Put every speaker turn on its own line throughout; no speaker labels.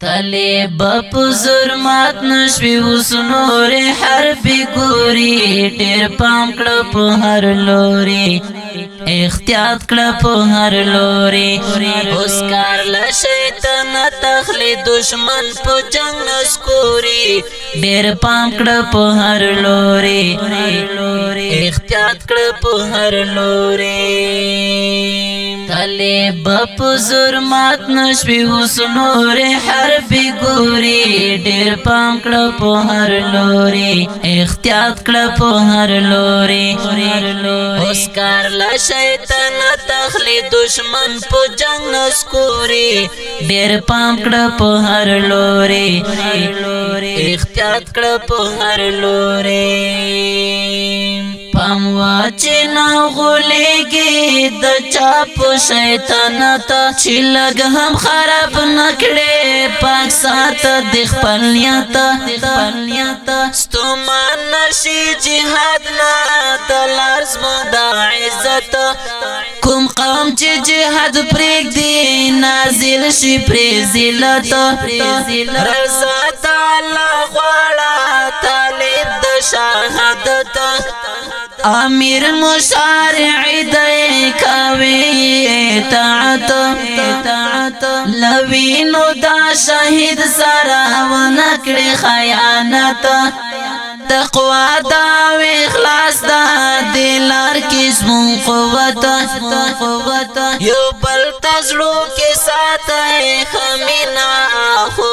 تلی بپ زرمات نشوی اوس نور حرف ګوري ډیر پام کړه په هر لوري احتیاط کړه په هر لوري اوس کار له شیطان تخلی دشمن په جنگ نسکوري ډیر پام کړه په هر لوري احتیاط کړه په هر لوري علي بپ زرمات نشوي اوس نور حرف ګوري ډېر پام کړه په هر لوري احتیاط کړه په هر لوري اوس کار لا شیطان تخلي دشمن په جنگ نسکوري ډېر پام کړه په هر لوري احتیاط کړه په هر لوري پام واچې نه غولېږي د چا په شیطان ته چې لګ هم خراب نکړې پاک سات د خپل نیت خپل نیت ستومان نشي jihad نه دلار زما د عزت کوم قوم چې jihad پرېږدي نازل شي پرې ذلت رضا والا غواړه طالب د شهادت امیر مشارع د کوي طاعت طاعت لوینو دا شهید سره ونکړي خیانت تقوا دا و اخلاص دا دلار کې زمون قوت قوت یو بل تزړو کې ساته خمینا خو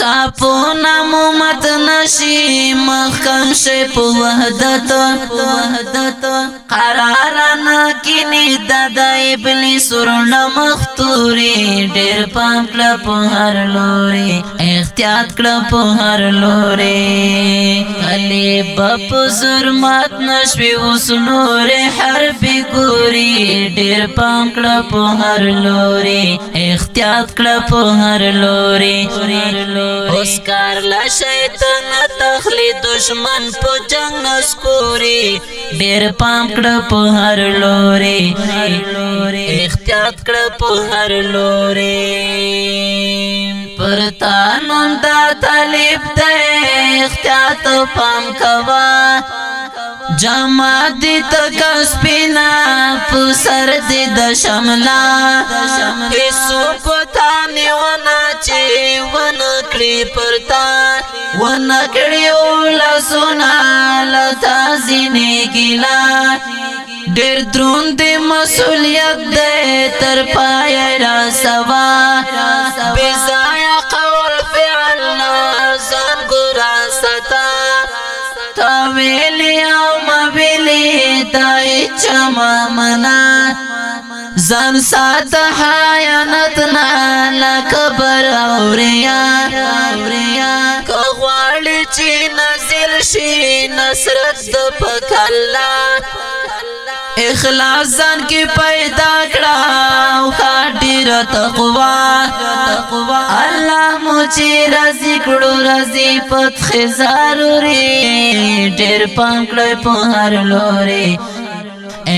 ساپونا مومت نشی مخکن شی پو وحدت وحدت قرارنا کنی دادا ابلیس رون مختوری ډیر پام کلا په هر لوري احتیاط کلا په هر لوري علي بپ زرمات نشوي اوس نور حرف ګوري ډیر پام کلا په هر لوري احتیاط کلا په هر لوري اوس کار لا شیطان تخلی دشمن په جنگ نسکوري ډېر پام کړه په هر لوري احتیاط کړه په هر لوري پر تانون دا طالب دې احتیاط پام کوا جما دې تک سپینا په سر دې د شملا هیڅ پتا نه ونه چې ونکړي پرتا ونکړي ولا سنا لتا زینې ګلا ډېر دروند مسولیت دې تر پای را سوا بے ضایع قول فعل نازان ګرا ستا تا ویلی او ما ویلی تا چما منا زن سات حیانت نا لکبر اوریا که غواړی چې نازل شي نصرت د پکلا اخلاص ځان کې پیدا کړه او ډیر تقوا الله مو چې راضي کړو راضي پت خزاروري ډیر پنکړې په هر لوري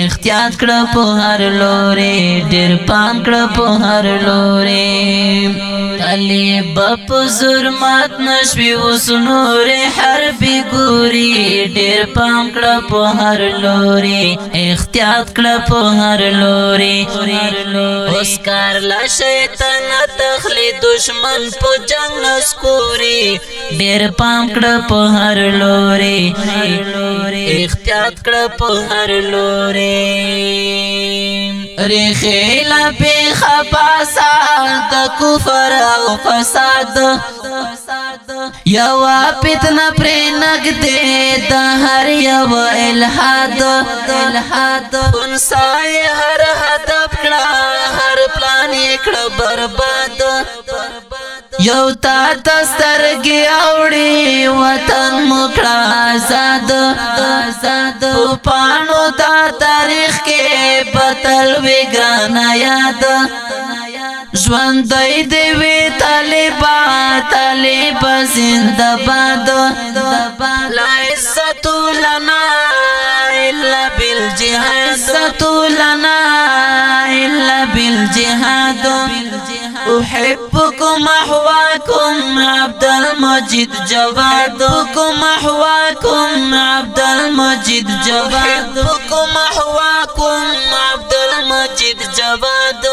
احتیاط کړه په هر لوري ډېر پام کړه په هر لوري طالب په زرمات نشوي اوس نورې حرب ګوري ډېر پام کړه په هر لوري احتیاط کړه په هر لوري اوس کار لا شیطان تخلي دشمن په جنگ نسکوري ډېر پام کړه په هر لوري اختیار کړ په هر لورې رخه لبه خپاسا د کفر او فساد یو فتنه پر نګدې د هر یو الحاد الحاد انسای هر هدف کړه هر پلان یې کړ برباد یو تا تسترګي اوړي وطن مکړه آزاد آزاد پانو دا تاریخ کې بتل وګران یاد ژوند دې وی طالبہ طالبہ زنده باد لا عزت لنا الا بالجهاد عزت لنا الا بالجهاد احبكم احوا عبد المجید جواد کوم احواکم عبد المجید جواد کوم احواکم عبد المجید جواد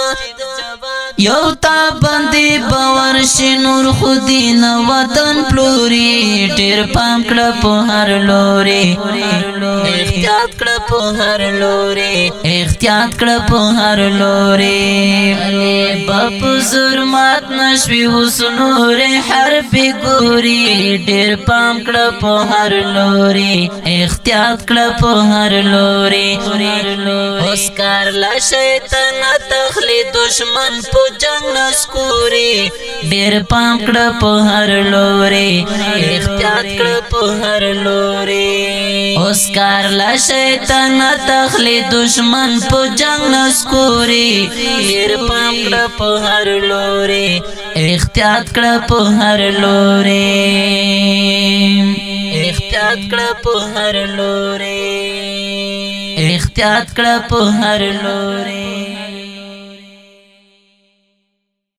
یو تا باندې باور شنور خودی نه وطن پلوري ډیر پام کړه په هر لوري احتیاط کړه په هر لوري احتیاط کړه په هر لوري په زور مات نشوي حسنور حرف ګوري ډېر پام کړه په هر لوري احتیاط کړه په هر لوري اوس کار لا شیطان تخلي دشمن په جنگ نسکوري ډېر پام کړه په هر لوري احتیاط کړه په هر لوري اوس کار لا شیطان تخلي دشمن په جنگ نسکوري ډېر پام کړه په په هر لوري احتیاط کړه په هر لوري احتیاط کړه په هر لوري احتیاط کړه په هر لوري